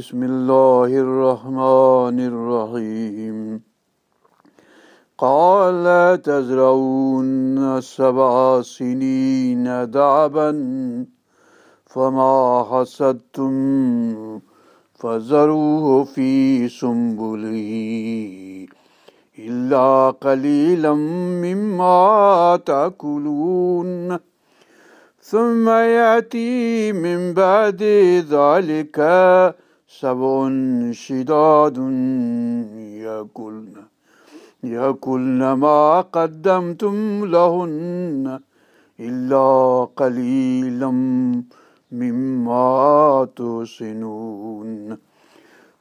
بسم الله الرحمن الرحيم قال لا تزرعون سبع سنين دعبا فما حسدتم فذروه في سنبله إلا قليلا مما تأكلون ثم يأتي من بعد ذلك سبع شداد يأكلن يأكلن ما قدمتم لهن إلا قليلا مما تحسنون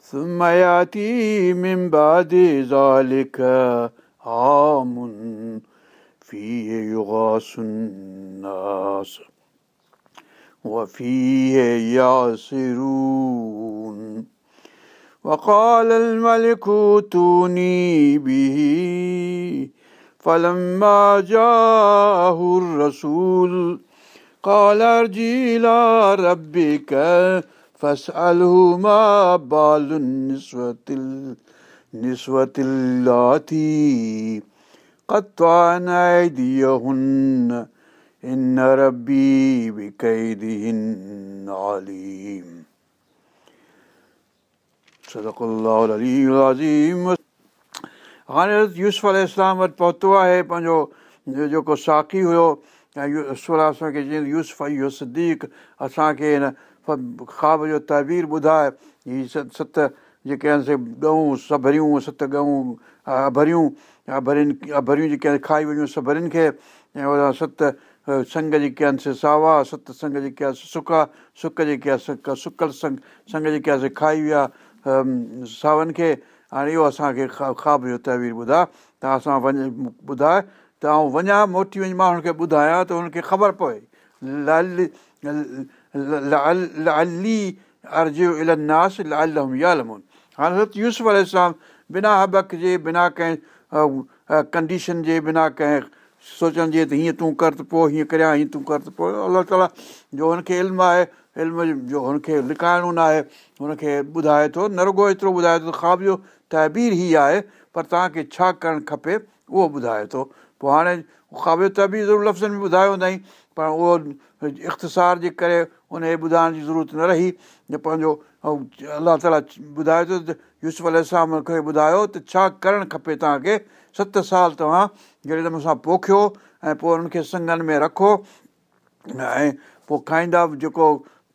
ثم يأتي من بعد ذلك عام فيه يغاث الناس وفيه يعصرون وقال الملك توني به فلما جاءه الرسول قال ارجي إلى ربك فاسأله ما بال النسوة النسوة اللاتي قطعن أيديهن हाणे यूस इस्लाम वटि पहुतो आहे पंहिंजो जेको साखी हुयो ऐं चई इहो असांखे हिन ख़्वाब जो तहबीर ॿुधाए हीअ सत सत जेके आहिनि से ॻऊं सभरियूं सत ॻऊं अभरियूं अभरियुनि अभरियूं जेके आहिनि खाई वञूं सभरियुनि खे ऐं सत संग जेके आहिनि से सावा सतसंग जेके आहे सुख आहे सुक जेकी आहे सुक सुकल संग संग जेके आहे से खाई विया साउनि खे हाणे इहो असांखे ख़्वाब जो तहवीर ॿुधा त असां वञ ॿुधाए त आउं वञा मोटी वञी मां हुनखे ॿुधायां त हुनखे ख़बर पए लाली लाल इलनास लालमून हाणे यूस वारे बिना हबक जे बिना कंहिं कंडीशन जे बिना कंहिं सोचण जीअं त हीअं तूं कर त पोइ हीअं करिया हीअं तूं कर त पोइ अलाह ताला जो हुनखे इल्मु आहे इल्म जो हुनखे लिकाइणो न आहे हुनखे ॿुधाए थो न नरगो एतिरो ॿुधाए थो ख़्वाब जो तहबीर ई आहे पर तव्हांखे छा करणु खपे उहो ॿुधाए थो पोइ हाणे ख़्वाब जो तहबीर ज़रूरु लफ़्ज़नि में ॿुधायो वेंदा पर उहो इख़्तिसार जे करे उनखे ॿुधाइण जी ज़रूरत न रही न पंहिंजो अलाह ताला ॿुधायो त यूस अल खे ॿुधायो त छा करणु खपे तव्हांखे सत साल तव्हां जहिड़े नमूने सां पोखियो ऐं पोइ उन्हनि खे संगनि में रखो ऐं पोइ खाईंदा जेको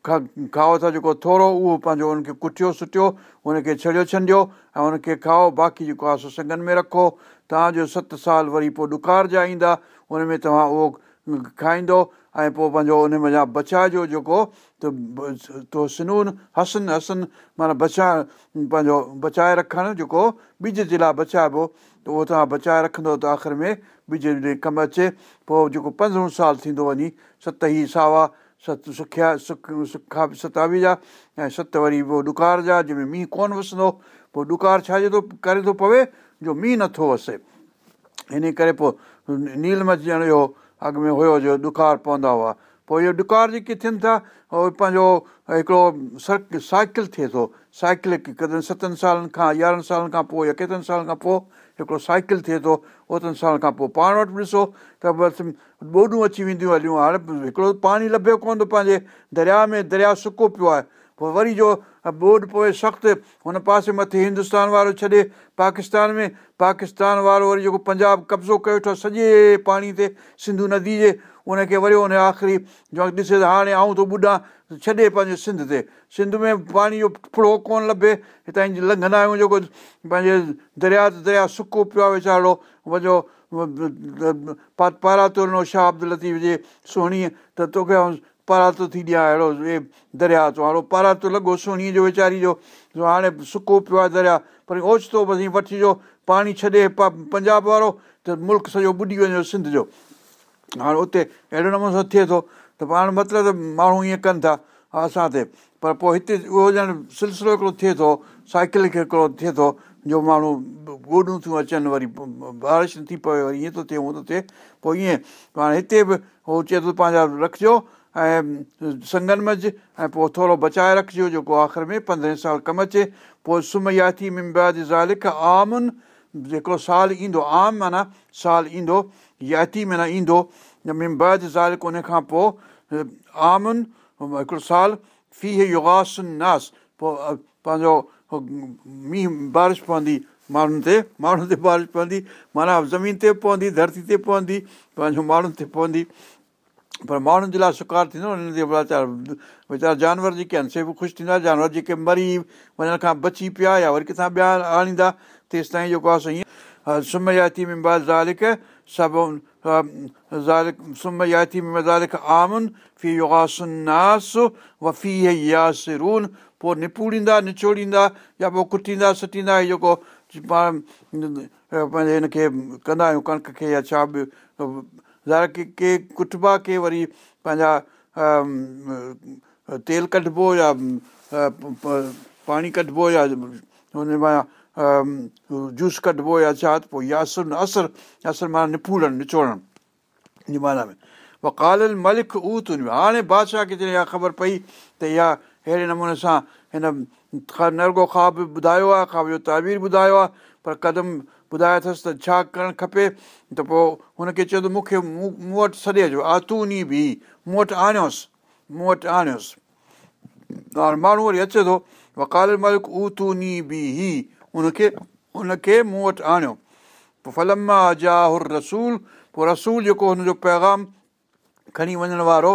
खा खाओ था जेको थोरो उहो पंहिंजो उनखे कुटियो सुटियो उनखे छॾियो छॾियो ऐं उनखे खाओ बाक़ी जेको आहे सो संगनि में रखो तव्हांजो सत साल वरी पोइ ॾुकारु जा ईंदा उनमें तव्हां उहो खाईंदो ऐं पोइ पंहिंजो उन उनमें बचाइजो जेको त तो सिनून हसन हसन माना बचाइण पंहिंजो बचाए रखणु जेको ॿिज जे लाइ बचाइबो त उहो तव्हां बचाए रखंदो त आख़िरि में ॿिज बिज कमु अचे पोइ जेको पंद्रहों साल थींदो वञी सत ई सावा सत सुखिया सुख सुखा सतावीह जा ऐं सत वरी पोइ ॾुकार जा जंहिंमें मींहुं कोन वसंदो पोइ ॾुकारु छाजे थो करे थो पवे जो मींहुं नथो वसे इन करे पोइ नीलम झण जो अॻु में हुयो जो ॾुखार पवंदा हुआ पोइ इहो ॾुखार जेके थियनि था उहो पंहिंजो हिकिड़ो सरक साइकिल थिए थो साइकिल सतनि सालनि खां यारहनि सालनि खां पोइ या केतिरनि सालनि खां पोइ हिकिड़ो साइकिल थिए थो ओतिरनि सालनि खां पोइ पाण वटि ॾिसो त बसि ॿोॾियूं अची वेंदियूं हलियूं हाणे हिकिड़ो पाणी लभियो कोन थो पंहिंजे दरिया में दरिया सुको पियो आहे पोइ वरी जो बोड पोइ सख़्तु हुन पासे मथे हिंदुस्तान वारो छॾे पाकिस्तान में पाकिस्तान वारो वरी जेको पंजाब कब्ज़ो कयो अथव सॼे पाणी ते सिंधु नदी जे उनखे वरी उन आख़िरी ॾिसे त हाणे आऊं थो ॿुॾां छॾे पंहिंजे सिंध ते सिंध में पाणी जो फुड़ो कोन लभे हितां जी लंघंदा आहियूं जेको पंहिंजे दरिया ते दरिया सुको पियो आहे वीचारो वञो पारा शाह अब्दुल लतीफ़ जे सुहिणी त तोखे परातो थी ॾियां अहिड़ो इहे दरिया थो हाणे परातो लॻो सुहिणीअ जो वीचारी जो हाणे सुको पियो आहे दरिया पर ओचितो भई वठिजो पाणी छॾे प पंजाब वारो त मुल्क सॼो ॿुॾी वञो सिंध जो हाणे उते अहिड़े नमूने सां थिए थो त हाणे मतिलबु त माण्हू ईअं कनि था असां ते पर पोइ हिते उहो ॼण सिलसिलो हिकिड़ो थिए थो साइकिल खे हिकिड़ो थिए थो जो माण्हू गोॾूं थियूं अचनि वरी बारिश नथी पए वरी ईअं थो थिए हूअं थो थिए पोइ ईअं पाण हिते बि उहो चए थो पंहिंजा रखिजो ऐं संगनम संगनमच ऐं पोइ थोरो बचाए रखिजो जेको आख़िरि में पंद्रहें साल कमु अचे पोइ सुमयाती मिमायत ज़ालिक आमन हिकिड़ो साल ईंदो आम माना साल ईंदो याती माना ईंदो मिमायत ज़ालिक़ उन खां पोइ आमन हिकिड़ो साल फीह योगास नास पोइ पंहिंजो मींहुं बारिश पवंदी माण्हुनि ते माण्हुनि ते बारिश पवंदी माना ज़मीन ते पवंदी धरती ते पवंदी पंहिंजो माण्हुनि ते पवंदी पर माण्हुनि जे लाइ शिकारु थींदो उन ते वाचार वीचारा जानवर जेके आहिनि से बि ख़ुशि थींदा जानवर जेके मरी वञण खां बची पिया या वरी किथां ॿिया आणींदा तेसि ताईं जेको आहे सुम्हिती में ज़ालिक सभु ज़ालिक सुम आती में ज़ालिक आमुन फी वासनासी वफ़ी आस पोइ निपूड़ींदा निचोड़ींदा या पोइ कुटींदा सुटींदा जेको पाण पंहिंजे हिनखे कंदा आहियूं कणिक खे या छा बि ज़ार के के कुटबा खे वरी पंहिंजा तेल कढिबो या पाणी कढिबो या हुन मां जूस कढिबो या छा त पोइ या असु असर असर माना निपूलनि निचोड़नि माना में कालिल मलिक हुन में हाणे बादशाह खे जॾहिं इहा ख़बर पई त इहा अहिड़े नमूने सां हिन नरगो ख़्वाबु ॿुधायो आहे ख़्वाब जो तावीर ॿुधायो आहे पर क़दम ॿुधाए अथसि त छा करणु खपे त पोइ हुनखे चवंदो मूंखे मूं वटि सॾे जो आतू नी बि मूं वटि आणियोसि मूं वटि आणियोसि हाणे माण्हू वरी अचे थो वकाल मालिक उतू नी ई हुनखे हुनखे मूं वटि आणियो पोइ फलमा जाहुर रसूल पोइ रसूल जेको हुनजो पैगाम खणी वञण वारो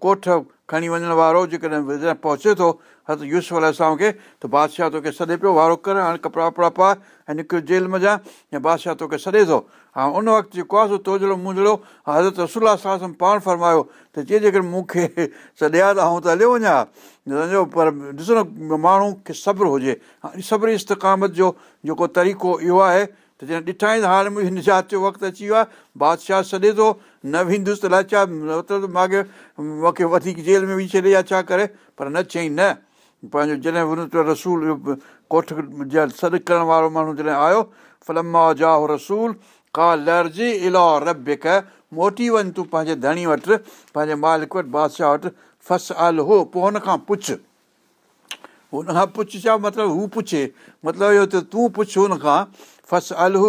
कोठ खणी वञण वारो जेकॾहिं पहुचे थो हथु यूस अलाए खे त बादशाह तोखे सॾे पियो वारो कर हाणे कपिड़ा वपड़ा पा ऐं निकिर जेल मजा या बादशाह तोखे सॾे थो हा उन वक़्तु जेको आहे सो तोजड़ो मुंजड़ो हज़रत रसूल सा पाण फरमायो त जे जेकर मूंखे सॾिया त आऊं त हलियो वञा पर ॾिसो न माण्हू खे सब्रु हुजे सब्र इस्तकामत जो जेको तरीक़ो इहो आहे त जॾहिं ॾिठा आहिनि हाणे मुंहिंजी निजात जो वक़्तु अची वियो आहे बादशाह सॾे थो नव हिंदुस्त लाचा मतलब तो माॻे मूंखे वधीक जेल में विझी छॾे या छा करे पर न चई न पंहिंजो जॾहिं हुन रसूल कोठ जा सॾु करण वारो माण्हू जॾहिं आयो फलमा जाहो रसूल का लर्जी इला रबिक मोटी वञ तूं पंहिंजे धणी वटि पंहिंजे मालिक वटि बादशाह वटि फस अल हो पोइ हुन खां पुछ हुन खां पुछ छा मतिलबु हू पुछे मतिलबु इहो त तूं पुछ हुन खां फस अल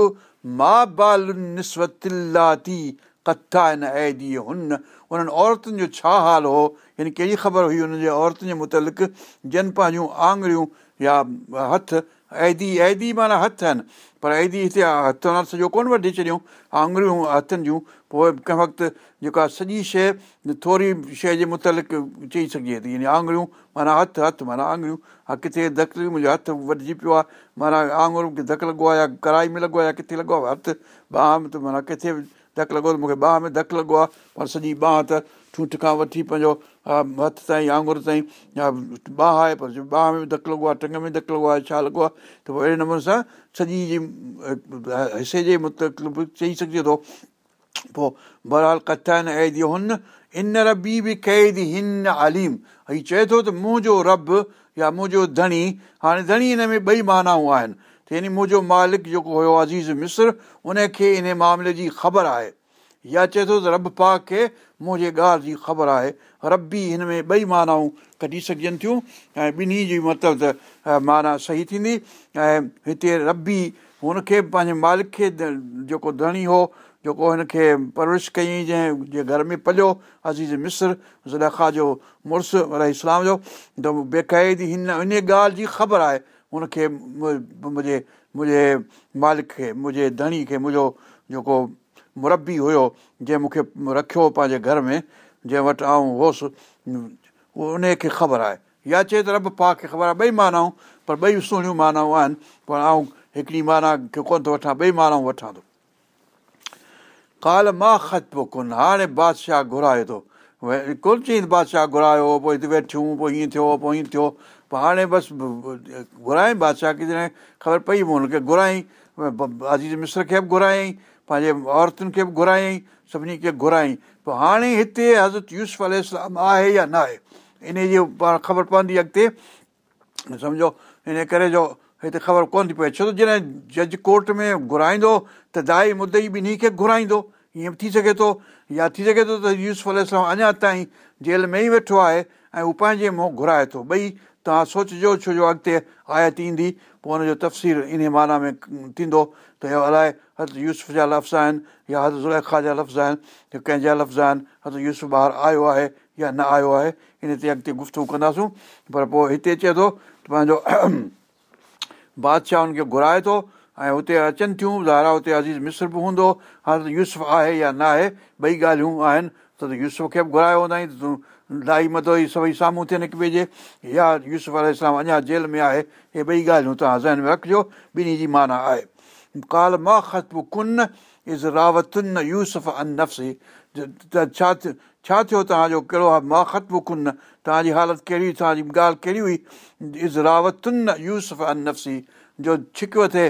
मा बाल निस्वतिल्लाती कथा आहिनि ऐं उन्हनि औरतुनि जो छा हाल हो यानी कहिड़ी ख़बर हुई हुन जे औरतुनि जे मुतलिक़ जिन पंहिंजूं आङुरियूं या हथ ऐदी ऐदी माना हथ आहिनि पर ऐदी हिते हथ वारा सॼो कोन वठी छॾियूं आङुरियूं हथनि जूं पोइ कंहिं वक़्तु जेका सॼी शइ थोरी शइ जे मुतलिक़ चई सघिजे थी यानी आङुड़ियूं माना हथ हथ माना आङुरियूं हा किथे धक मुंहिंजो हथु वधिजी पियो आहे माना आङुरू खे धकु लॻो आहे या कढ़ाई में लॻो आहे या किथे लॻो आहे हथु ॿ त माना किथे धकु लॻो त मूंखे बांह में धकु लॻो आहे पर सॼी बांह त ठूठ खां वठी पंहिंजो हथ ताईं वांगुर ताईं या बांह आहे पर बांह में बि धकु लॻो आहे टंग में धकु लॻो आहे छा लॻो आहे त पोइ अहिड़े नमूने सां सॼी जी हिसे जे मुत चई सघिजे थो पोइ बरहाल कथा न इन रबी बि कैद हिन आलीम हीउ चए थो त मुंहिंजो रब या मुंहिंजो धणी हाणे धणी हिन में ॿई महानाऊं आहिनि त ची मुंहिंजो मालिक जेको हुयो अज़ीज़ मिस्र उन खे इन मामले जी ख़बर आहे या चए थो त रब पाक खे मुंहिंजे ॻाल्हि जी ख़बर आहे रबी हिन में ॿई मानाऊं कढी सघजनि थियूं ऐं ॿिन्ही जी मतिलबु त माना सही थींदी ऐं हिते रबी हुनखे पंहिंजे मालिक खे जेको धणी हो जेको हिनखे परवरिश कयईं जंहिं जे घर में पलियो अज़ीज़ मिस्र ज़ुलखा जो मुड़ुसु उलहलाम जो त बेक़ाइदी हिन इन ॻाल्हि जी ख़बर आहे हुनखे मुंहिंजे मुंहिंजे मालिक खे मुंहिंजे धणी खे मुंहिंजो जेको मुरबी हुयो जंहिं मूंखे रखियो पंहिंजे घर में जंहिं वटि आऊं हुउसि उनखे ख़बर आहे या चए त रब पा खे ख़बर आहे ॿई मानाऊं पर ॿई सुहिणियूं मानाऊं आहिनि पर आऊं हिकिड़ी माना खे कोन थो वठां ॿई माना वठां थो काल मां ख़त पियो कोन हाणे बादशाह घुरायो थो कुल कुलची बादशाह घुरायो पोइ हिते वेठियूं पोइ हीअं थियो पोइ हीअं थियो पोइ हाणे बसि घुराई बादशाह की जॾहिं ख़बर पई हुनखे घुराई अजीत मिस्र खे बि घुराई पंहिंजे औरतुनि खे बि घुराईं सभिनी खे घुराई पोइ हाणे हिते हज़रत यूस इस्लाम आहे या न आहे इन जी पाण ख़बर पवंदी अॻिते सम्झो इन करे जो हिते ख़बर कोन थी पए छो त जॾहिं जज कोर्ट में घुराईंदो त दाई मुदई ॿिन्ही खे घुराईंदो ईअं बि थी सघे थो या थी सघे थो त यूस इस्लाम अञा ताईं जेल में ई वेठो आहे ऐं उहो पंहिंजे मुंहुं घुराए थो ॿई तव्हां सोचिजो छो जो अॻिते आयत ईंदी पोइ हुनजो तफ़सील इन माना में थींदो त इहो अलाए हदि यूसुफ जा लफ़्ज़ आहिनि या हद ज़ुलख़ा जा लफ़्ज़ आहिनि या कंहिंजा लफ़्ज़ आहिनि हथु यूसुफ ॿाहिरि आयो आहे या न आयो आहे इन ते अॻिते गुफ़्तगु कंदासूं पर पोइ हिते चए थो पंहिंजो बादशाह उनखे घुराए थो ऐं हुते अचनि थियूं हुते अज़ीज़ मिस्र बि हूंदो हा त यूस आहे या न आहे ॿई ॻाल्हियूं आहिनि त यूस खे बि घुरायो हूंदा आहिनि तूं लाही मद ई सभई साम्हूं थियनि हिकु ॿिए जे या यूसफ अलाए इस्लाम अञा जेल में आहे हे ॿई ॻाल्हियूं तव्हां ज़हन में रखिजो ॿिन्ही जी माना आहे काल मां ख़तबु कुन इज़ रावतुनि यूसफ अन नफ़्सी त छा थियो छा थियो तव्हांजो कहिड़ो आहे मां ख़तबु कुन तव्हांजी हालति कहिड़ी हुई तव्हांजी ॻाल्हि कहिड़ी हुई इज़ रावतुनिन न अन नफ़्सी जो छिकियो थिए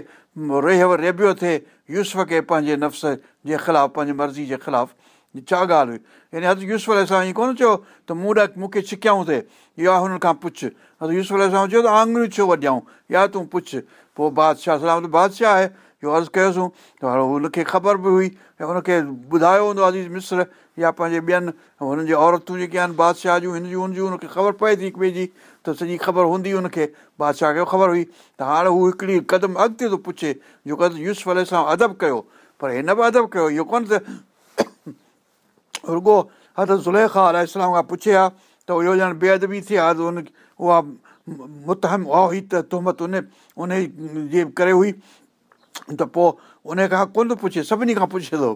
रेहव रेबियो थिए यूसफ खे पंहिंजे नफ़्स जे ख़िलाफ़ु पंहिंजी मर्ज़ी जे ख़िलाफ़ु छा ॻाल्हि हुई यानी अर्ज़ु यूस अलाए ईअं कोन चयो त मूं ॾक मूंखे छिकियाऊं थिए या हुननि खां पुछ अधु यूस अल चयो त आङुरियूं छो वॼाऊं या तूं पुछ पोइ बादशाह सलाम त बादशाह आहे इहो अर्ज़ु कयोसीं त हाणे हुनखे ख़बर बि हुई ऐं हुनखे ॿुधायो हूंदो अज़ीज़ मिस्र या पंहिंजे ॿियनि हुननि जी औरतूं जेके आहिनि बादशाह जूं हिन जूं हुन जूं हुनखे ख़बर पए थी हिक ॿिए जी त सॼी ख़बर हूंदी हुनखे बादशाह खे ख़बर हुई त हाणे हू हिकिड़ी क़दम अॻिते थो पुछे जेको यूस अल सां अदब कयो पर हिन बि अदब कयो इहो कोन त रुगो हर ज़ुलह ख़ान इस्लाम खां पुछे आहे त इहो ॼण बे अदबी थिया त उन उहा मुतहिम आई त त त त उन उन जी करे हुई त पोइ उन कोन थो पुछे सभिनी खां पुछे थो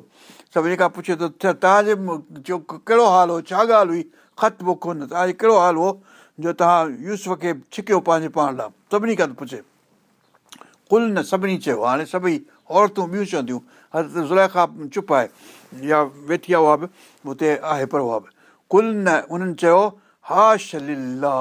सभिनी खां पुछे तव्हांजे कहिड़ो हाल हो छा ॻाल्हि हुई ख़त मुख तव्हांजो कहिड़ो हाल हो जो तव्हां यूस खे छिकियो पंहिंजे पाण लाइ सभिनी खां थो पुछे कुल न सभिनी चयो हाणे सभई औरतूं ॿियूं चवंदियूं वेठी आहे उहा बि हुते आहे पर प्रवा बि कुल न उन्हनि चयो हा शलीला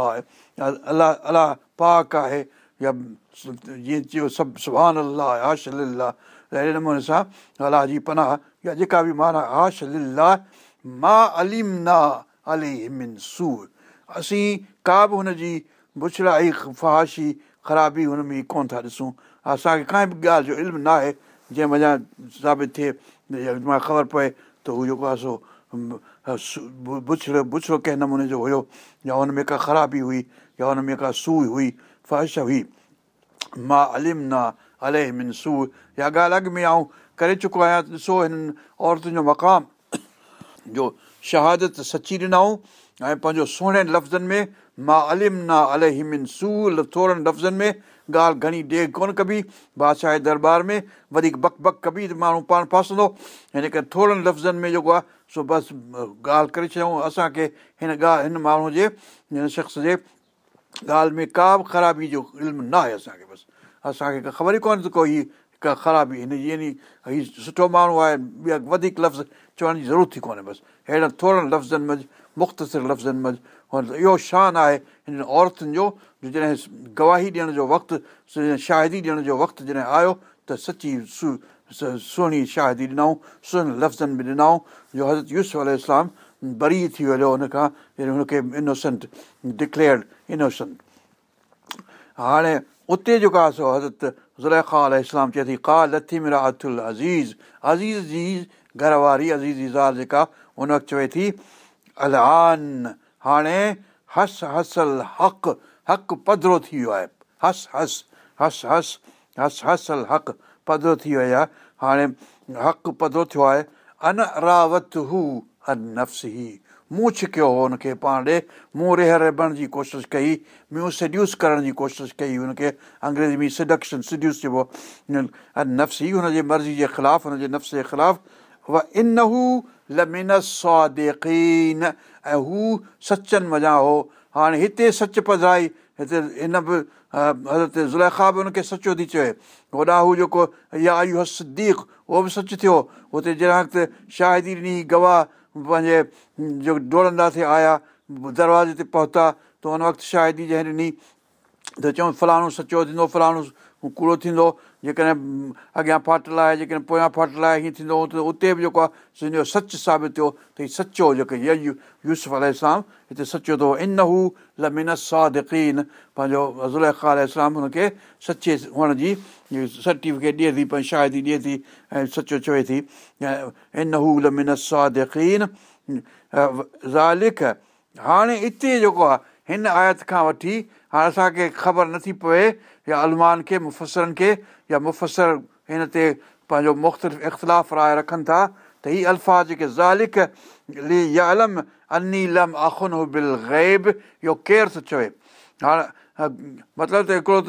अलाह अलाह पाक आहे या जीअं चयो सभु सुभान अलाह हा शलीला अहिड़े नमूने सां अलाह जी पनाह या जेका बि माना हाश लीला मां सूर असीं का बि हुनजी बुछड़ाई फहाशी ख़राबी हुन में कोन था ॾिसूं असांखे काई बि ॻाल्हि जो इल्मु न आहे जंहिं वञा साबित थिए मां ख़बर पए त हू जेको आहे सो बुछड़ो बुछड़ो कंहिं नमूने जो हुयो या हुन में का ख़राबी हुई या हुन में का सू हुई फ़र्श हुई मां अलिम न ना मिन सू या ॻाल्हि अॻु में आऊं करे चुको आहियां ॾिसो हिननि औरतुनि जो मक़ाम जो शहादत सची ॾिनऊं ऐं पंहिंजो सुहिणे लफ़्ज़नि में मां अलिम न अले हिमिन सू थोरनि लफ़्ज़नि में ॻाल्हि घणी देरि कोन कबी बादशाह जे दरबार में वधीक बक बक कबी त माण्हू पाण फासंदो हिन करे थोरनि लफ़्ज़नि में जेको आहे सो बसि ॻाल्हि करे छॾियऊं असांखे हिन ॻाल्हि हिन माण्हूअ जे हिन शख़्स जे ॻाल्हि में का बि ख़राबी जो इल्मु न आहे असांखे बसि असांखे का ख़बर ई कोन्हे त को हीअ का ख़राबी हिनजी यानी हीउ सुठो माण्हू आहे ॿिया वधीक लफ़्ज़ चवण जी ज़रूरत ई कोन्हे बसि अहिड़नि थोरनि लफ़्ज़नि में मुख़्तसिर लफ़्ज़नि में इहो शान आहे हिन औरतुनि जो जॾहिं गवाही ॾियण जो वक़्तु शाहिदी ॾियण जो वक़्तु जॾहिं आयो त सची सु सुहिणी शाहिदी ॾिनऊं सुहिणे लफ़्ज़नि में ॾिनऊं जो हज़रत यूस अलाम बरी थी वियो हुन खां जॾहिं हुनखे इनोसेंट डिक्लेयरड इनोसेंट हाणे उते जेको आहे सो हज़रत ज़ुल ख़ा अलाम चए थी का लथी मिरा अथुल अज़ीज़ अज़ीज़ जी घरवारी अज़ीज़ जी ज़ार जेका हुन वक़्तु चवे थी अलान हाणे हस हसल हक़ हक़ु पधरो थी वियो आहे हस हस हस हस हस हसल हक़ु पधरो थी वियो आहे हाणे हक़ु पधरो थियो आहे अन रावत हू अन नफ़्स ई मूं छिकियो हो हुनखे पाण ॾे मूं रेहर रण जी कोशिशि कई मूं सेड्यूस करण जी कोशिशि कई हुनखे अंग्रेजी में सिडक्शन सिड्यूस चइबो अन नफ़्स ई हुनजे मर्ज़ी जे ख़िलाफ़ु हुनजे नफ़्स जे ख़िलाफ़ु इन हू लमिन सादेकीन ऐं हू सचनि मञा हो हाणे हिते सच पधराई हिते हिन बि हज़रत ज़ुलैखा बि हुनखे सचो थी चए होॾा हू जेको या आयु हसदीक उहो बि सचु थियो हुते जहिड़ा वक़्तु शाहिदी ॾिनी गवाह पंहिंजे जेके डोड़ंदा थिए आया दरवाज़े ते पहुता त हुन वक़्तु शाहिदी जंहिं ॾिनी त चऊं फलाणो सचो थींदो फलाणो कूड़ो थींदो जेकॾहिं अॻियां फाटल आहे जेकॾहिं पोयां फाटल आहे हीअं थींदो हुओ त उते बि जेको आहे सॼो सच साबित थियो त हीउ सचो जेके यूसुफ़लाम हिते सचो थो इनहू हू लमिन सादिक़ीन पंहिंजो ज़ुलह इस्लाम हुनखे सचे हुअण जी सर्टिफिकेट ॾिए थी पंहिंजी शाहिदी ॾिए थी ऐं सचो चवे थी ऐं इनहू हू लमिन सादिकीन ज़ालिख हाणे इते जेको आहे हिन आयत खां वठी हाणे असांखे ख़बर नथी पए या अलमान खे मुफ़सरनि खे या मुफ़सर हिन ते पंहिंजो मुख़्तलिफ़ इख़्तिलाफ़ राय रखनि था त हीअ अल्फ़ा जेके ज़ालिख ली या अलम अलम बिल ग़ैब इहो केरु थो चवे हाणे मतिलबु त हिकिड़ो त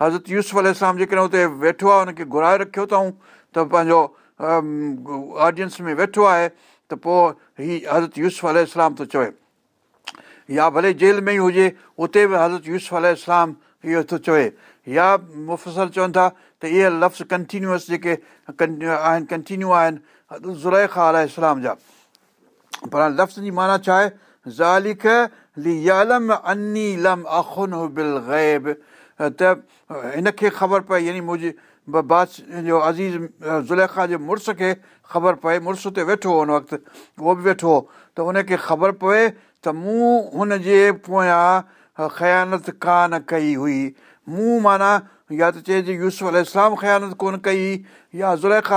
हज़रत यूसुफ़ु अलाम जेकॾहिं हुते वेठो आहे हुनखे घुराए रखियो अथऊं त पंहिंजो ऑडियंस में वेठो आहे त पोइ हीउ हज़रत यूस अलाम थो चवे या भले जेल में ई हुजे उते बि हज़रत यूस इस्लाम इहो थो चवे या मुफ़सर चवनि था त इहे लफ़्ज़ कंटिन्यूअस जेके आहिनि कंटिन्यू आहिनि ज़ुलह इस्लाम जा पर लफ़्ज़नि जी माना छा आहे त हिनखे ख़बर पए यानी मुंहिंजे बादशाह जो अज़ीज़ ज़ुलह जे मुड़ुस खे ख़बर पए मुड़ुस ते वेठो हुओ उन वक़्तु उहो बि वेठो हो त उनखे ख़बर पए त मूं हुन जे पोयां ख़यानत कान कई हुई मूं माना या त चए थी यूस अलाम ख़यानत कोन कई या या ज़ुलख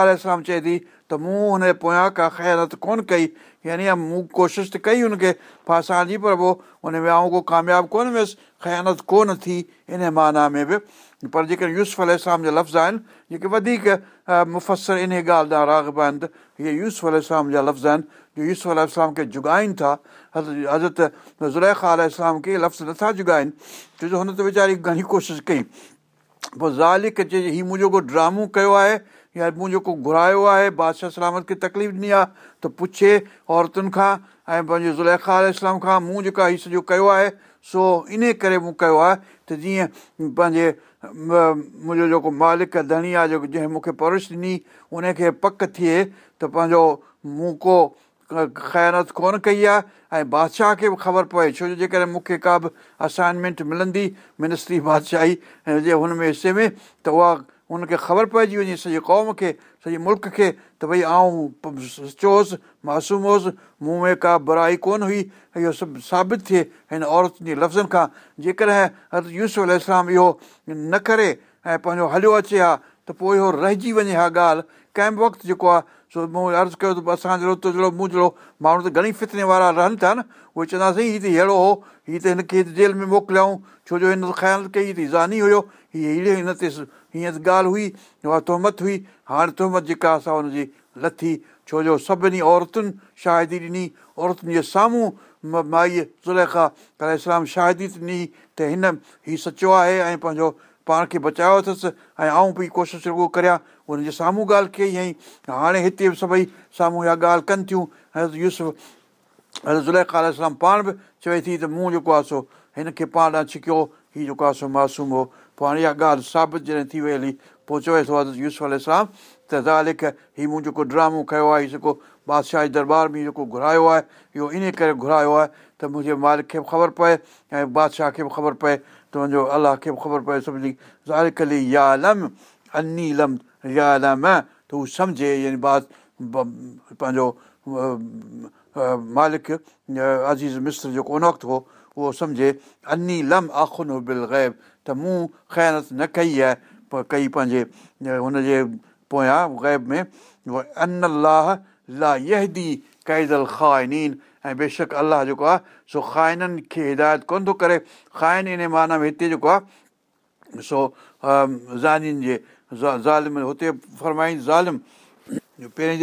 चए थी त मूं हुन जे पोयां का ख़यानत कोन कई यानी मूं कोशिशि त कई हुनखे जी पर पोइ हुन में आऊं को क़ामयाबु कोन वियसि ख़यानत कोन थी इन माना में बि पर जेके यूसुफ अलाम जा लफ़्ज़ आहिनि जेके वधीक मुफ़सर इन ॻाल्हि ॾांहुं राग आहिनि त इहे यूस अलाम जा लफ़्ज़ आहिनि जो यूसुफु इस्लाम खे जुगाइनि था हज़रत ज़ुलै ख़ु आ इस्लाम खे लफ़्ज़ नथा छो जो हुन त वीचारी घणी कोशिशि कई पोइ ज़ालिक चइजे हीउ मुंहिंजो को ड्रामो कयो आहे या मूं जेको घुरायो आहे बादशाह सलामत खे तकलीफ़ ॾिनी आहे त पुछे औरतुनि खां ऐं पंहिंजे ज़ुलैखा आले इस्लाम खां मूं जेका हीउ सॼो कयो आहे सो इन करे मूं कयो आहे त जीअं पंहिंजे मुंहिंजो जेको मालिक धणी आहे जेको जंहिं मूंखे परेश ॾिनी उनखे पक थिए त पंहिंजो मूं को ख़यानत कोन कई आहे ऐं बादशाह खे बि ख़बर पए छो जो जेकॾहिं मूंखे का बि असाइनमेंट मिलंदी मिनिस्ट्री बादशाही हिन जे हुन में हिसे में त उहा हुनखे ख़बर पइजी वञे सॼे क़ौम खे सॼे मुल्क़ खे त भई आऊं सचो हुउसि मासूम हुउसि मूं में का बुराई कोन हुई इहो सभु साबित थिए हिन औरतुनि जे लफ़्ज़नि खां जेकॾहिं यूस अलाम इहो न करे ऐं पंहिंजो हलियो अचे हा त पोइ इहो रहिजी वञे हा ॻाल्हि कंहिं बि वक़्तु जेको आहे छो मूं अर्ज़ु कयो त असांजो तुंहिंजो मूं जहिड़ो माण्हू त घणेई फितने वारा रहनि था न उहो चवंदासीं हीअ त अहिड़ो हो हीअ त हिनखे खे जेल में मोकिलियऊं छो जो हिन ख़्याल कई त ज़ानी हुयो हीअ अहिड़े हिन ते हीअं ॻाल्हि हुई उहा तोहमत हुई हाणे तोहमत जेका असां हुनजी लथी छो जो सभिनी औरतुनि शाहिदी ॾिनी औरतुनि जे साम्हूं माईअ सुलख आहे पर इस्लाम शाहिदी ॾिनी त हिन हीउ सचो आहे ऐं पंहिंजो पाण खे बचायो अथसि ऐं आऊं बि कोशिशि रुॻो करियां उनजे साम्हूं ॻाल्हि कई ऐं हाणे हिते बि सभई साम्हूं इहा ॻाल्हि कनि थियूं हज़रत यूस हर अलाम पाण बि चवे थी त मूं जेको आहे सो हिन खे पाण ॾांहुं छिकियो हीउ जेको आहे सो मासूम हो पोइ हाणे इहा ॻाल्हि साबित जॾहिं थी वई हली पोइ चवे थो हज़रत यूस अलाम त ज़ालिक हीउ मूं जेको ड्रामो कयो आहे हीउ जेको बादशाह जे दरबार में जेको घुरायो आहे इहो इन करे घुरायो आहे त मुंहिंजे मालिक खे बि ख़बर पए ऐं बादशाह खे बि ख़बर पए तव्हांजो अलाह खे बि ख़बर पए सम्झी त हू सम्झे यानी बास पंहिंजो मालिक अज़ीज़ मिस्र जेको उन वक़्तु हो उहो सम्झे अनी लम आख़िर हो बिल ग़ैब त मूं ख़ैरत न कई आहे कई पंहिंजे हुनजे पोयां ग़ैब में ऐं बेशक अलाह जेको आहे सो ख़ाइननि खे हिदायत कोन थो करे ख़ाइन इन माना में हिते जेको आहे सो ज़ानि जे ज़ालिम हुते फरमाईंदी ज़ालिम पहिरें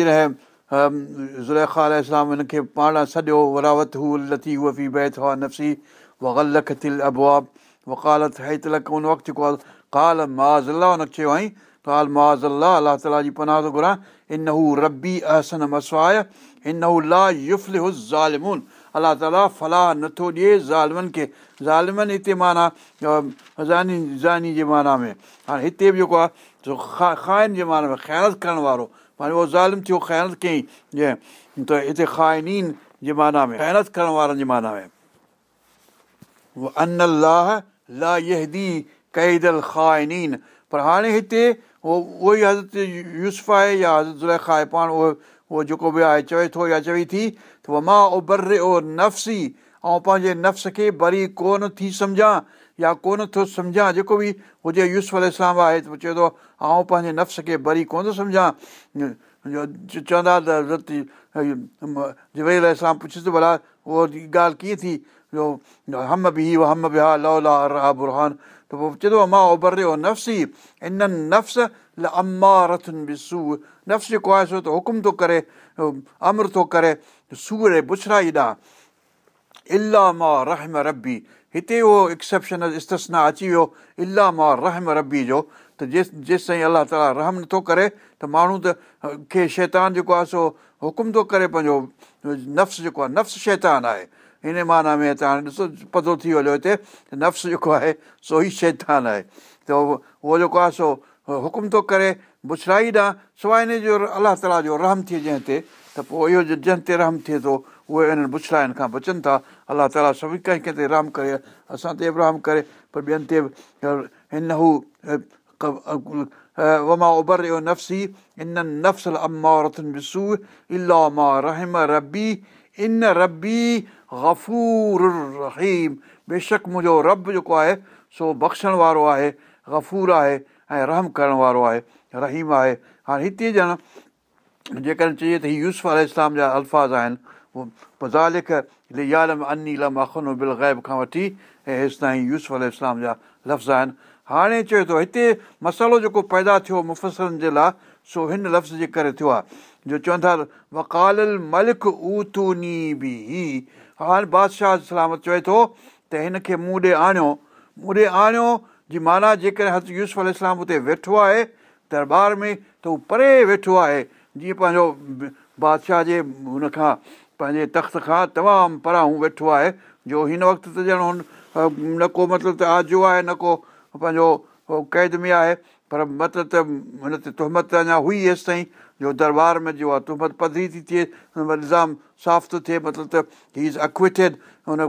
जुलाम खे पाण सॼो वरावत हू लथी हूअ फी बै नफ़सी वबु आहे وغلقت लख उन वक़्तु जेको आहे काल माज़ा चयो आहीं काल मां ज़लाह अलाह ताला जी पनाह थो घुरां इन हू रबी अहसन मसवाए हिन لا ज़ालिमुनि अलाह ताला फलाह नथो نتو دی खे کے हिते माना ज़ानी जे माना में हाणे हिते बि जेको आहे ख़ाइन जे माना में ख़रत करणु वारो हाणे उहो ज़ालिम थियो ख़ैरत कयईं जंहिं त हिते ख़ाइनि जी माना में ख़रत करण वारनि जे माना में हाणे हिते उहो उहो ई हज़रत यूस आहे या हज़रत आहे पाण उहो पोइ जेको बि आहे चवे थो या चवे थी त मां उभर रे ओ नफ़्सी ऐं पंहिंजे नफ़्स खे ॿरी कोन थी सम्झां या कोन थो सम्झां जेको बि हुजे यूसफ अलसां आहे त चवे थो ऐं पंहिंजे नफ़्स खे बरी कोन थो सम्झां चवंदा त वरी पुछि भला उहो ॻाल्हि कीअं थी जो हम बि हा अलोला अ रहुरहान त पोइ चए थो मां उभर रे नफ़्सी नफ़्स अम्मा रथन बि सू नफ़्स जेको आहे सो त हुकुम थो करे अमर थो करे सूर ऐं ॾांहुं बुछराईॾां इलामा रहम रबी हिते उहो एक्सेप्शन इस्तना अची वियो इलाम आ रहम रबी जो त जेस जेसि ताईं अलाह ताला रहम नथो करे त माण्हू त खे शैतान जेको आहे सो हुकुम थो करे पंहिंजो नफ़्स जेको आहे नफ़्स शैतान आहे हिन माना में त हाणे ॾिसो पतो थी वियो हिते नफ़्स जेको आहे सो ई शैतान आहे त उहो जेको आहे सो हुकुम थो करे बुछराई ॾांहुं सवाइ हिन जो अलाह ताला जो रहम थिए जंहिं ते त पोइ इहो जंहिं ते रहम थिए थो उहे इन्हनि बुछराइनि खां बचनि था अलाह ताला सभु कंहिं कंहिं ते रहम करे असां ते बि रहम करे पर ॿियनि ते बि हिन हू वमा उबर इहो नफ़्सी इन नफ़्सल अमा अमातन बिसू इलोमा रहम रबी इन रबी गफ़ूर रहीम बेशक मुंहिंजो रब जेको आहे सो बख़्शण वारो आहे ग़फ़ूर आहे ऐं रहम करण वारो आहे रहीम आहे हाणे हिते ॼण जेकॾहिं चइजे त हीअ यूस अल इस्लाम जा अल्फाज़ आहिनि उहो ज़ालिखालम अनी लम अख़नो बिल ग़ैब खां वठी ऐं हेसि ताईं यूस अल इस्लाम जा लफ़्ज़ आहिनि हाणे चए थो हिते मसालो जेको पैदा थियो मुफ़सरनि जे लाइ सो हिन लफ़्ज़ जे करे थियो आहे जो चवनि था वकाल मलिक वकाली बि ही हाणे बादशाह सलामत चए थो त हिनखे मूं ॾे आणियो मूं ॾे आणियो जी माना जेकॾहिं हज़ यूसल इस्लाम हुते वेठो आहे दरबार में त हू परे वेठो आहे जीअं पंहिंजो बादशाह जे हुन खां पंहिंजे तख़्त खां तमामु परां हू वेठो आहे जो हिन वक़्तु त ॼण हुन न को मतिलबु त आजो आहे न को पंहिंजो क़ैद में आहे पर मतिलबु त हुन ते तुहमत अञा हुई हेसि ताईं जो दरबार में जो आहे तुहमत पधरी थी थिए निज़ाम साफ़ु थो थिए मतिलबु त हीज़ अखु विथे हुन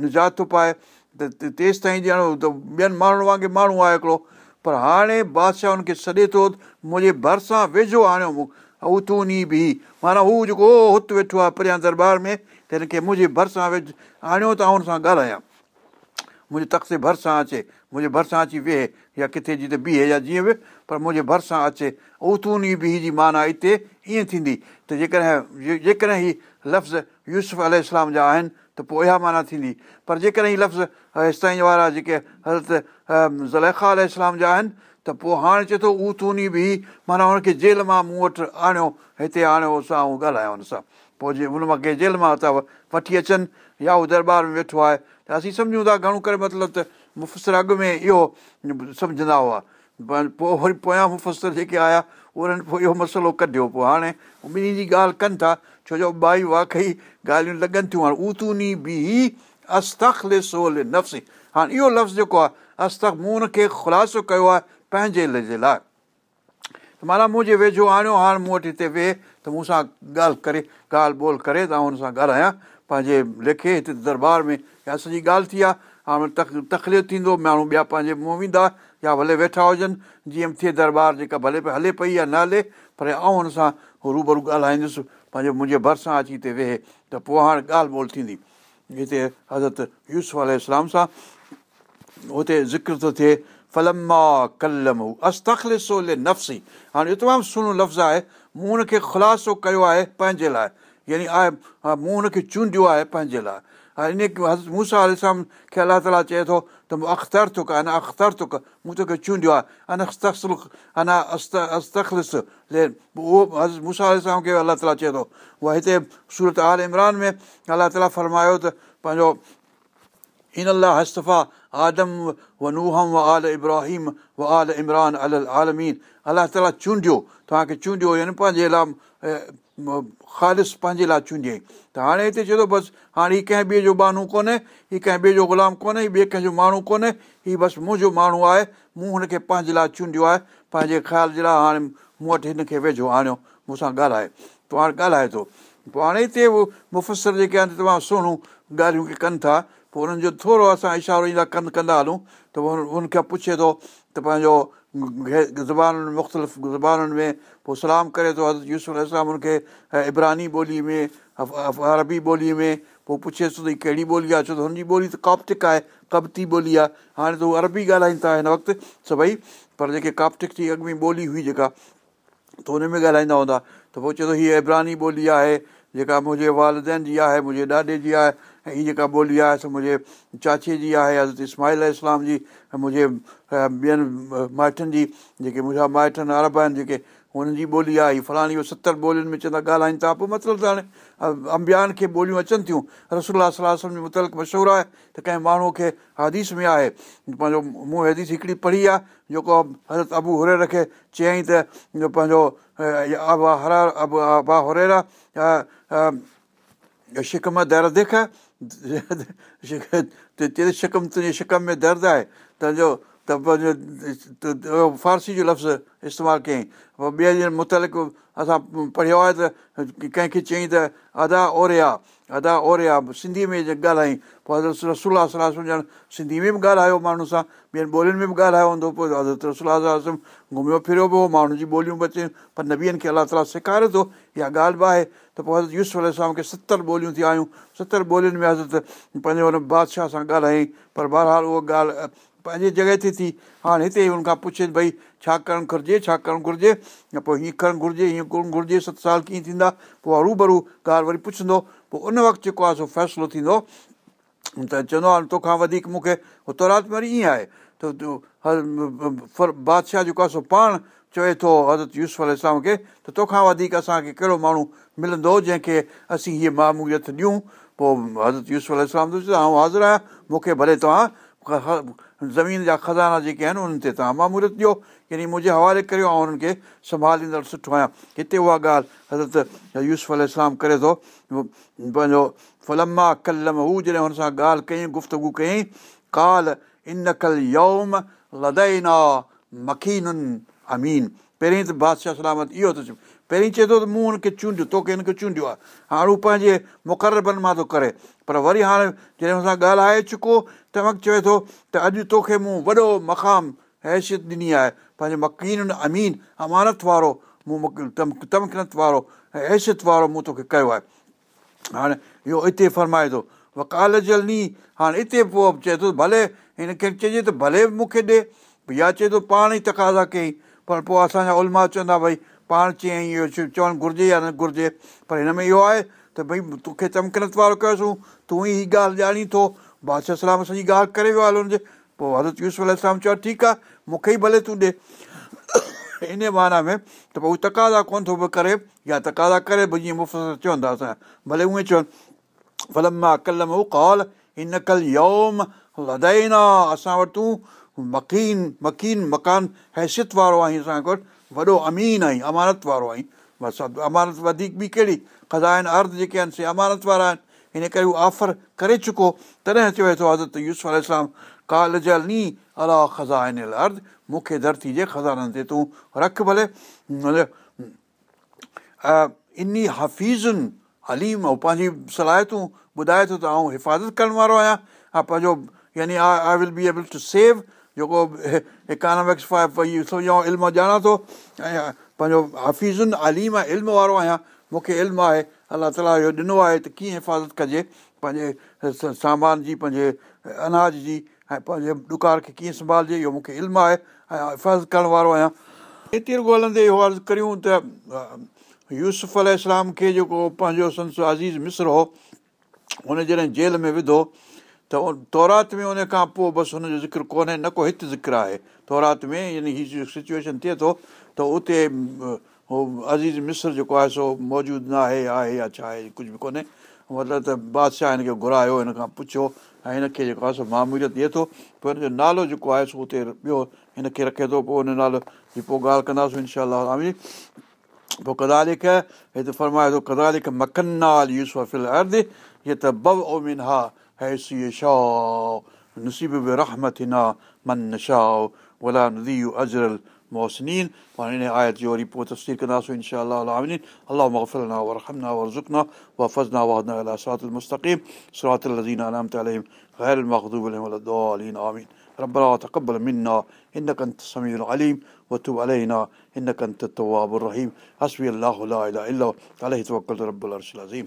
निजात थो पाए त तेसि ताईं ॼणो त ॿियनि माण्हुनि वांगुरु माण्हू आहे हिकिड़ो पर हाणे बादशाह हुनखे सॾे थो मुंहिंजे भरिसां वेझो आणियो मूं अवतूनी बि माना हू जेको हुते वेठो आहे परियां दरबार में त हिनखे मुंहिंजे भरिसां वेझो आणियो त हुन सां ॻाल्हायां मुंहिंजे तख़्ते भरिसां अचे मुंहिंजे भरिसां अची वेहे या किथे जी त बीहे या जीअं बि पर मुंहिंजे भरिसां अचे औथूनी बि जी माना हिते ईअं थींदी त जेकॾहिं जेकॾहिं लफ़्ज़ यूसुफ अल जा आहिनि त पोइ इहा माना थींदी पर जेकॾहिं लफ़्ज़ इसि ताईं वारा जेके हज़रत ज़लैखा अल इस्लाम जा आहिनि त पोइ हाणे चए थो उहो तूनी बि माना हुनखे जेल मां मूं वटि आणियो हिते आणियो सां ऐं ॻाल्हायो हुन सां पोइ जे हुन मां कंहिं जेल मां हुतां वठी अचनि या उहो दरबार में वेठो आहे त असीं सम्झूं था घणो करे मतिलबु त मुफ़सरु अॻु में इहो सम्झंदा हुआ पोइ वरी पोयां मुफ़सर जेके आया उन्हनि पोइ इहो मसलो कढियो पोइ हाणे ॿिन्ही जी ॻाल्हि कनि था छो जो ॿाई वाकई ॻाल्हियूं लॻनि थियूं हाणे उतूनी बि अस्तख़्ले सोल नफ़्स हाणे इहो लफ़्ज़ु जेको आहे अस्तख मूं हुन खे ख़ुलासो कयो आहे पंहिंजे जे लाइ माना मूं जे वेझो आणियो हाणे मूं वटि हिते वेह त मूं सां ॻाल्हि करे ॻाल्हि ॿोल करे त आउं हुन सां ॻाल्हायां पंहिंजे लेखे हिते दरबार में या सॼी ॻाल्हि थी आहे हाणे तक तकलीफ़ थींदो माण्हू ॿिया पंहिंजे मुंहुं वेंदा या भले वेठा हुजनि जीअं थिए दरबार जेका भले हले पई या न हले पर आउं हुन सां रूबरू ॻाल्हाईंदुसि पंहिंजो मुंहिंजे भरिसां अची हिते वेहे त पोइ हाणे ॻाल्हि ॿोल थींदी हिते हज़रत यूस अल सां हुते ज़िक्र थो थिए फलमा कलम अस्तखले नफ़्सी हाणे तमामु सुहिणो लफ़्ज़ु आहे मूं हुनखे ख़ुलासो कयो आहे पंहिंजे लाइ यानी आहे मूं हुनखे चूंडियो आहे पंहिंजे लाइ हर इन मूंसा आल खे अलाह ताला चए थो त अख़्तर थुक अञा अख़्तर थुक मूं तोखे चूंडियो आहे अन्तखु अञा अस्तलस उहो मूंसा आल खे अलाह ताला चए थो उहा हिते सूरत हाल इमरान में अल्ला ताला फरमायो त पंहिंजो हिन अला हस्तफा आदम व नूहम व आल इब्राहिम व आल इमरान अल आलमीन अलाह ताला चूंडियो तव्हांखे चूंडियो यानी पंहिंजे लाइ ख़ालिस पंहिंजे लाइ चूंडियईं त हाणे हिते चए थो बसि हाणे हीअ कंहिं ॿिए जो बानू कोन्हे हीअ कंहिं ॿिए जो ग़ुलाम कोन्हे हीअ ॿिए कंहिंजो माण्हू कोन्हे हीअ बसि मुंहिंजो माण्हू आहे मूं हुनखे पंहिंजे लाइ चूंडियो आहे पंहिंजे ख़्याल जे लाइ हाणे मूं वटि हिनखे वेझो आणियो मूंसां ॻाल्हाए पोइ हाणे ॻाल्हाए थो पोइ हाणे हिते उहो मुफ़सर जेके आहिनि तमामु सोनूं ॻाल्हियूं कनि था पोइ हुननि जो थोरो असां इशारो ईंदा कंधु कंदा हलूं त हुनखे पुछे थो त पंहिंजो ज़बानुनि मुख़्तलिफ़ ज़बाननि में पोइ सलाम करे थो यूसुफ इस्लाम हुनखे इब्रानी ॿोलीअ में अरबी ॿोलीअ में पोइ पुछेसि त कहिड़ी ॿोली आहे छो त हुनजी ॿोली त काप्तिक आहे क़बती ॿोली आहे हाणे त हू अरबी ॻाल्हाइनि था हिन वक़्तु सभई पर जेके काप्तिक जी अॻ में ॿोली हुई जेका त हुन में ॻाल्हाईंदा हूंदा त पोइ चए थो हीअ इब्रानी ॿोली आहे जेका मुंहिंजे वालदेन जी आहे मुंहिंजे ॾाॾे जी आहे ऐं हीअ जेका ॿोली आहे सो मुंहिंजे चाचीअ जी आहे हज़रत इस्माहिल इस्लाम जी ऐं मुंहिंजे ॿियनि माइटनि जी जेके मुंहिंजा माइटनि अरब आहिनि जेके हुननि जी ॿोली आहे हीअ फलाणी उहो सतरि ॿोलियुनि में चवंदा ॻाल्हाइनि था पोइ मतिलबु त हाणे अंबियान खे ॿोलियूं अचनि थियूं रसोल सलाह सलाहु मुतल मशहूरु आहे त कंहिं माण्हूअ खे हदीस में आहे पंहिंजो मूं हदीस हिकिड़ी पढ़ी आहे जेको हज़रत अबू हुरेर खे चयईं त पंहिंजो अबा हरा अबा हुरेरा शिकम दर देख शिकम तुंहिंजे शिकम में दर्दु आहे तुंहिंजो त पंहिंजो फारसी जो लफ़्ज़ इस्तेमालु कयईं पोइ ॿिए ॼण मु असां पढ़ियो आहे त कंहिंखे चयईं त अदा ओरे आहे अदा ओरे आहे सिंधीअ में ॻाल्हाईं पोइ हज़र रसुलासम ॼणु सिंधी में बि ॻाल्हायो माण्हू सां ॿियनि ॿोलियुनि में बि ॻाल्हायो हूंदो पोइ हज़त रसुल्ला घुमियो फिरियो बि माण्हुनि जी ॿोलियूं बि अचनि पर नबीअनि खे अलाह ताला सेखारे थो इहा ॻाल्हि बि आहे त पोइ हज़रत यूस अलॻि खे सतरि ॿोलियूं थी आहियूं सतरि ॿोलियुनि में हज़रत पंहिंजे हुन बादशाह सां ॻाल्हाईं पर बहरहाल उहा ॻाल्हि पंहिंजे जॻह ते थी हाणे हिते हुन खां पुछे भई छा करणु घुरिजे छा करणु घुरिजे या पोइ हीअं करणु घुरिजे हीअं करणु घुरिजे सत साल कीअं थींदा पोइ रूबरू ॻाल्हि वरी पुछंदो पोइ उन वक़्तु जेको आहे सो फ़ैसिलो थींदो त चवंदो आहे तोखां वधीक मूंखे में वरी ईअं आहे त बादशाह जेको आहे सो पाण चए थो हज़रत यूस आल इस्लाम खे त तोखां वधीक असांखे कहिड़ो माण्हू मिलंदो जंहिंखे असीं हीअ मामूलीअ ॾियूं पोइ हज़रत यूस इस्लाम आलाम आऊं हाज़िर आहियां मूंखे भले तव्हां ज़मीन जा खज़ाना जेके आहिनि उन्हनि ते तव्हां मामूरत ॾियो यानी मुंहिंजे हवाले करियो ऐं उन्हनि खे संभालींदड़ सुठो आहियां हिते उहा ॻाल्हि हज़रत यूस इस्लाम करे थो पंहिंजो फलमा कलम हू जॾहिं हुन सां ॻाल्हि कयईं गुफ़्तगु कयईं काल इन कल यौम लदैना मखीन अमीन पहिरीं त बादशाह सलामत इहो त चए पहिरीं चए थो त मूं हुनखे चूंडियो तोखे हिनखे चूंडियो आहे हाणे हू पंहिंजे मुक़रबनि मां थो करे पर वरी हाणे जॾहिं हुन सां ॻाल्हाए चुको त वक़्तु चए थो त अॼु तोखे मूं वॾो मक़ाम हैसियत ॾिनी आहे पंहिंजे मकीन अमीन अमानत वारो मूं तमकनत वारो ऐं हैसियत वारो मूं तोखे कयो आहे हाणे इहो हिते फरमाए थो वकाल जल नी हाणे हिते पोइ चए थो भले हिनखे चइजे त भले मूंखे ॾे या चए थो पाण ई तकाज़ा कयईं पर पोइ असांजा उलमा चवंदा भई पाण चयईं इहो चवणु घुरिजे या न घुरिजे पर हिन में इहो आहे त भई तोखे चमकनत वारो कयोसीं तूं ई ॻाल्हि ॼाणी थो बादशाह सलाम सॼी ॻाल्हि करे वियो आहे हुनजे पोइ हज़रत हरत यूसलाम चयो ठीकु आहे मूंखे ई भले तूं ॾे इन माना में त पोइ हू तकाज़ा कोन्ह थो पोइ करे या तकादा करे पोइ जीअं मुफ़्त चवंदा असां भले उहे चवनि मां कल कल कॉल योम हदाइना असां वटि तूं मकीन मकीन मकान हैसियत वारो आहीं असां वटि वॾो अमीन आहीं अमानत वारो आहीं बसि अमानत वधीक ॿी कहिड़ी ख़ज़ाने अर्ध जेके आहिनि से अमानत वारा आहिनि हिन करे उहो ऑफर करे चुको तॾहिं चयो थो हज़रत यूस अलाम काल जल नी जा ख़ज़ान अर्ध मूंखे धरती जे खज़ाननि ते तूं रख भले इन्ही हफ़ीज़ुनि हलीम ऐं पंहिंजी सलाहियतूं ॿुधाए थो त आउं हिफ़ाज़त करण वारो आहियां ऐं पंहिंजो यानी I will be able to save जेको इकोनॉमिक्स फाए इल्मु ॼाणा थो ऐं पंहिंजो हफ़ीज़ुनि आलीम ऐं इल्मु वारो आहियां मूंखे इल्मु आहे अलाह ताला इहो ॾिनो आहे त कीअं हिफ़ाज़त कजे पंहिंजे सामान जी पंहिंजे अनाज जी ऐं पंहिंजे ॾुकार खे कीअं संभालिजे इहो मूंखे इल्मु आहे ऐं हिफ़ाज़त करण वारो आहियां एतिर ॻोल्हंदे इहो अर्ज़ु करियूं त यूसुफ़ अल खे जेको पंहिंजो संस अज़ीज़ मिस्र हो हुन जॾहिं जेल में विधो तौरात में उन खां पोइ बसि हुनजो ज़िक्र कोन्हे न को हिते ज़िक्र आहे तौरात में यानी ही सिचुएशन थिए थो त उते उहो अज़ीज़ मिस्र जेको आहे सो मौजूदु न आहे आहे या छा आहे कुझु बि कोन्हे मतिलबु त बादशाह हिन खे घुरायो हिन खां पुछियो ऐं हिन खे जेको आहे सो मामूलियत ॾिए थो पोइ हिनजो नालो जेको आहे सो उते ॿियो हिनखे रखे थो पोइ हुन नालो जी पोइ ॻाल्हि कंदासीं इनशा पोइ कदालिक हिते फरमाए थो कदारिक मखनाल यूसफिल अर्द इहे त बव ओमिन हा حيث يشاء نصيب برحمتنا من نشاء ولا نذيع أجر المحسنين पाण इन جوري जो वरी पोइ तफ़सीर कंदासीं इनशा अलामीन अलाह मफ़लना वरहमना वरज़ुकना वफ़ज़ना वाहना إلى صراط المستقيم صراط الذين अलाम عليهم غير المغضوب عليهم ولا الضالين آمين ربنا تقبل منا إنك أنت السميع العليم وتب علينا إنك أنت التواب الرحيم حسبي الله لا إله إلا هو عليه توكلت رب العرش العظيم